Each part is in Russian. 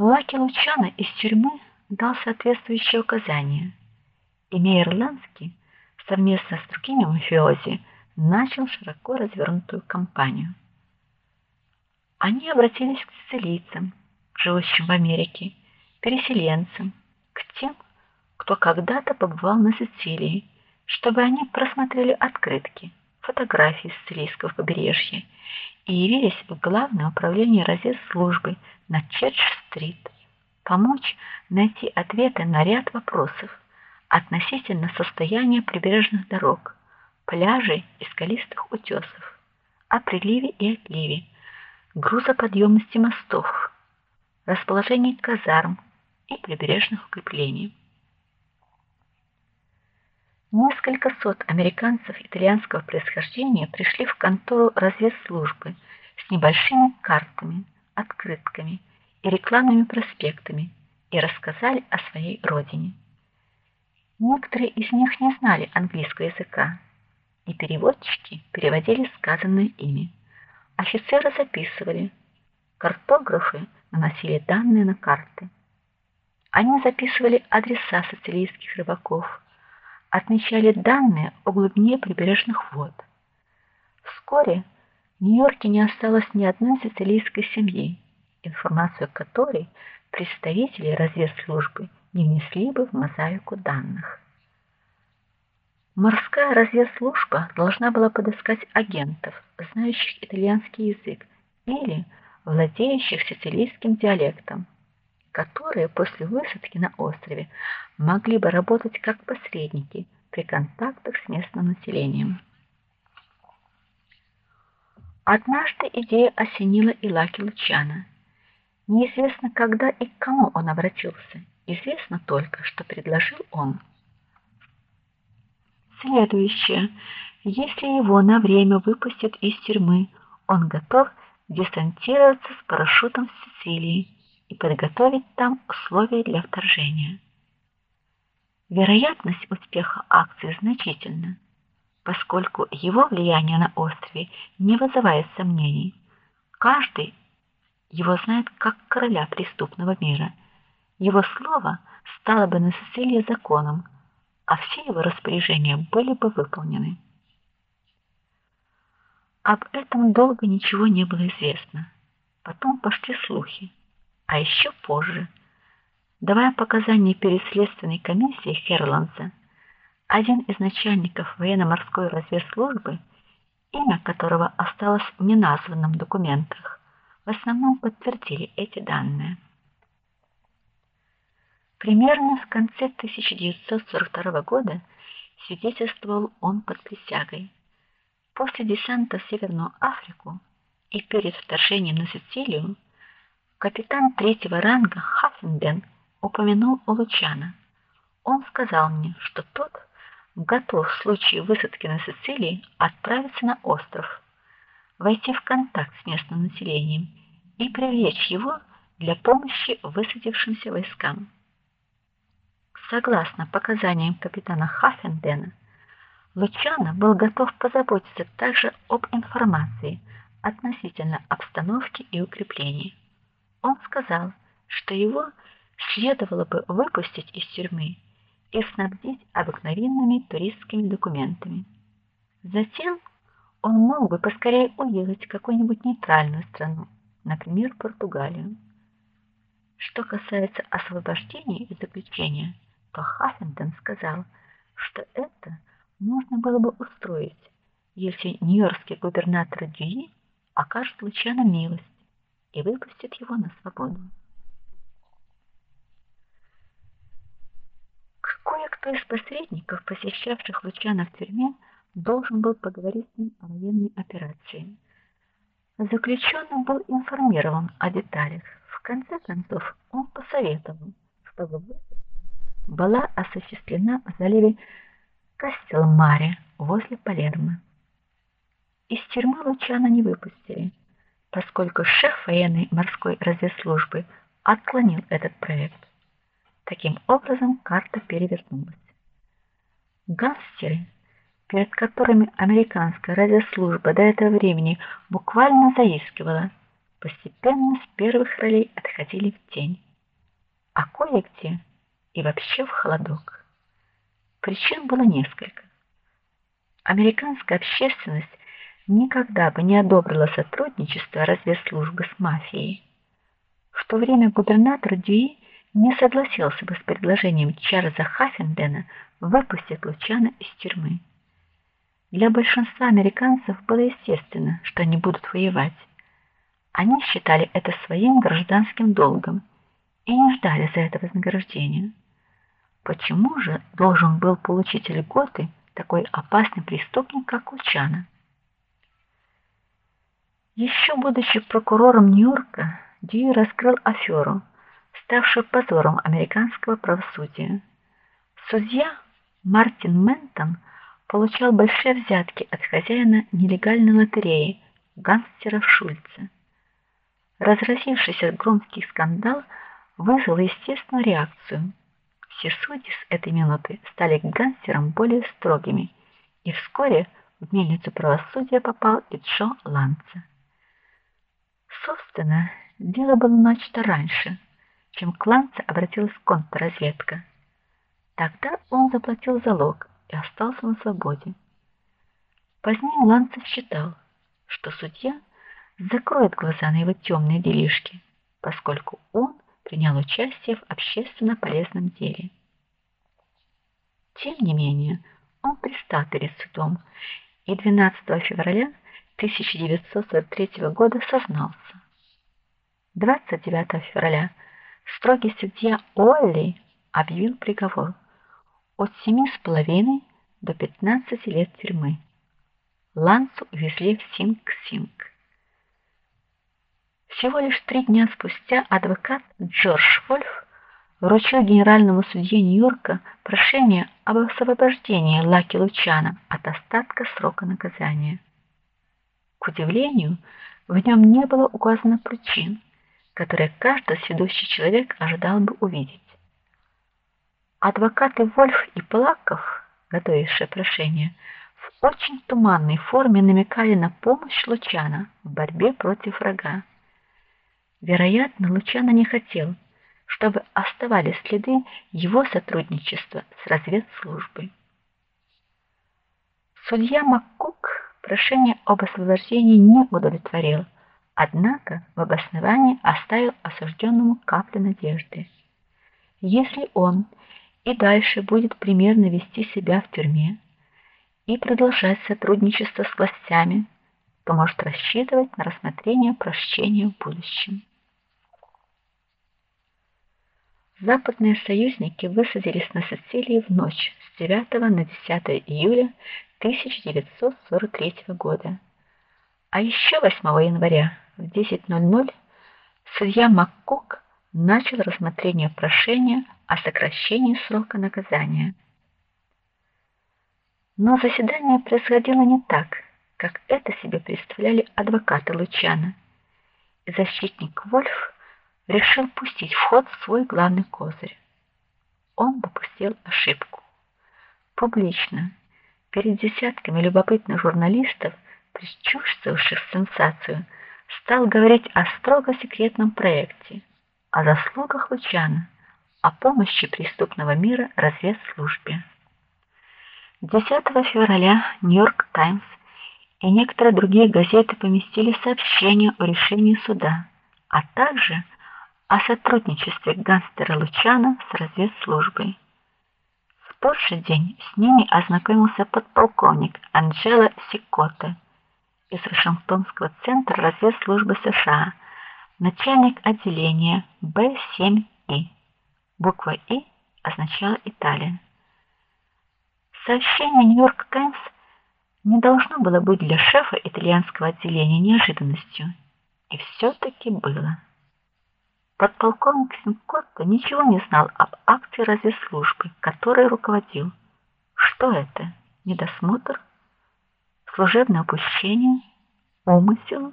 Лаки Лучано из тюрьмы дал соответствующие указания, и Мейер Ланский совместно с другими мафиози начал широко развернутую кампанию. Они обратились к сицилийцам, живущим в Америке, переселенцам, к тем, кто когда-то побывал на Сицилии, чтобы они просмотрели открытки, фотографии сицилийского побережья и явились в главное управление разведслужбы на Черч-стрит, помочь найти ответы на ряд вопросов относительно состояния прибрежных дорог, пляжей и скалистых утесов, о приливе и отливе, грузоподъемности мостов, расположении казарм и прибрежных укреплений. Несколько сот американцев итальянского происхождения пришли в контору разведслужбы с небольшими картами, открытками и рекламными проспектами и рассказали о своей родине. Некоторые из них не знали английского языка, и переводчики переводили сказанное ими. Офицеры записывали, картографы наносили данные на карты. Они записывали адреса сицилийских рыбаков отмечали данные о глубине прибрежных вод. Вскоре в Нью-Йорке не осталось ни одной сицилийской семьи, информацию которой представители разведслужбы не внесли бы в мозаику данных. Морская разведслужба должна была подыскать агентов, знающих итальянский язык или владеющих сицилийским диалектом, которые после высадки на острове могли бы работать как посредники при контактах с местным населением. Однажды идея осенила Илаки Лучана. Неизвестно, когда и к кому он обратился. Известно только, что предложил он. Следующее. Если его на время выпустят из тюрьмы, он готов десантироваться с парашютом в Сицилии и подготовить там условия для вторжения. Вероятность успеха акции значительна, поскольку его влияние на острове не вызывает сомнений. Каждый его знает как короля преступного мира. Его слово стало бы на Сицилии законом, а все его распоряжения были бы выполнены. Об этом долго ничего не было известно. Потом пошли слухи. А еще позже, давая показания перед следственной комиссией Херланса, один из начальников военно-морской разведслужбы, имя которого осталось неназванным в документах, в основном подтвердили эти данные. Примерно в конце 1942 года свидетельствовал он под присягой. После десанта в Северную Африку и перед вторжением на Сицилию Капитан третьего ранга Хаффенден упомянул Лучано. Он сказал мне, что тот готов в случае высадки на Сицилии отправиться на остров, войти в контакт с местным населением и привлечь его для помощи высадившимся войскам. Согласно показаниям капитана Хаффендена, Лучано был готов позаботиться также об информации относительно обстановки и укреплений. Он сказал, что его следовало бы выпустить из тюрьмы и снабдить обыкновенными туристскими документами. Затем он мог бы поскорее уехать в какую-нибудь нейтральную страну, например, Португалию. Что касается освобождения из заключения, то Хаффенден сказал, что это можно было бы устроить, если нью-йоркский губернатор Дьюи окажет Лучано милость и выпустит его на свободу. Кое-кто из посредников, посещавших Лучана в тюрьме, должен был поговорить с ним о военной операции. Заключенный был информирован о деталях. В конце концов, он посоветовал, чтобы была осуществлена в заливе Кастелмаре возле Палермо. Из тюрьмы Лучана не выпустили поскольку шеф военной морской разведслужбы отклонил этот проект. Таким образом, карта перевернулась. Гангстеры, перед которыми американская разведслужба до этого времени буквально заискивала, постепенно с первых ролей отходили в тень. а кое-где и вообще в холодок. Причин было несколько. Американская общественность никогда бы не одобрила сотрудничество разведслужбы с мафией. В то время губернатор Дьюи не согласился бы с предложением Чарльза Хаффендена выпустить Лучана из тюрьмы. Для большинства американцев было естественно, что они будут воевать. Они считали это своим гражданским долгом и не ждали за это вознаграждения. Почему же должен был получить льготы такой опасный преступник, как Лучана? Еще будучи прокурором Нью-Йорка, Дьюи раскрыл аферу, ставшую позором американского правосудия. Судья Мартин Ментон получал большие взятки от хозяина нелегальной лотереи гангстера Шульца. Разразившийся громкий скандал вызвал естественную реакцию. Все судьи с этой минуты стали к гангстерам более строгими, и вскоре в мельницу правосудия попал и Джо Ланца. Собственно, дело было начато раньше, чем к Ланце обратилась контрразведка. Тогда он заплатил залог и остался на свободе. Позднее Ланцев считал, что судья закроет глаза на его темные делишки, поскольку он принял участие в общественно полезном деле. Тем не менее, он предстал перед судом и 12 февраля 1943 года сознался. 29 февраля строгий судья Олли объявил приговор от семи с половиной до 15 лет тюрьмы. Лансу увезли в Синг-Синг. Всего лишь три дня спустя адвокат Джордж Вольф вручил генеральному судье Нью-Йорка прошение об освобождении Лаки Лучана от остатка срока наказания. К удивлению, в нем не было указано причин, которые каждый сведущий человек ожидал бы увидеть. Адвокаты Вольф и Плаков, готовившие прошение, в очень туманной форме намекали на помощь Лучана в борьбе против врага. Вероятно, Лучано не хотел, чтобы оставались следы его сотрудничества с разведслужбой. Судья Маккук прошение об освобождении не удовлетворил, однако в обосновании оставил осужденному каплю надежды. Если он и дальше будет примерно вести себя в тюрьме и продолжать сотрудничество с властями, то может рассчитывать на рассмотрение прощения в будущем. Западные союзники высадились на Сицилии в ночь с 9 на 10 июля 1943 года. А еще 8 января в 10:00 судья Маккук начал рассмотрение прошения о сокращении срока наказания. Но заседание происходило не так, как это себе представляли адвокаты Лучана. Защитник Вольф решил пустить в ход свой главный козырь. Он допустил ошибку. Публично, перед десятками любопытных журналистов, предчувствовавших сенсацию, стал говорить о строго секретном проекте, о заслугах Лучана, о помощи преступного мира разведслужбе. 10 февраля Нью-Йорк Таймс и некоторые другие газеты поместили сообщение о решении суда, а также о сотрудничестве гангстера Лучана с разведслужбой. В тот же день с ними ознакомился подполковник Анджело Сикоте из Вашингтонского центра разведслужбы США, начальник отделения Б7И. Буква И означала Италия. Сообщение Нью-Йорк Таймс не должно было быть для шефа итальянского отделения неожиданностью, и все таки было. Подполковник Синкотто ничего не знал об акции разведслужбы, которой руководил. Что это? Недосмотр? Служебное упущение? Умысел?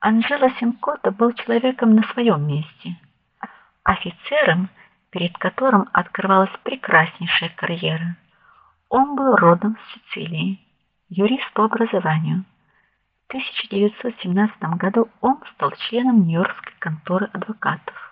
Анжела Синкотто был человеком на своем месте, офицером, перед которым открывалась прекраснейшая карьера. Он был родом с Сицилии, юрист по образованию. 1917 году он стал членом Нью-Йоркской конторы адвокатов.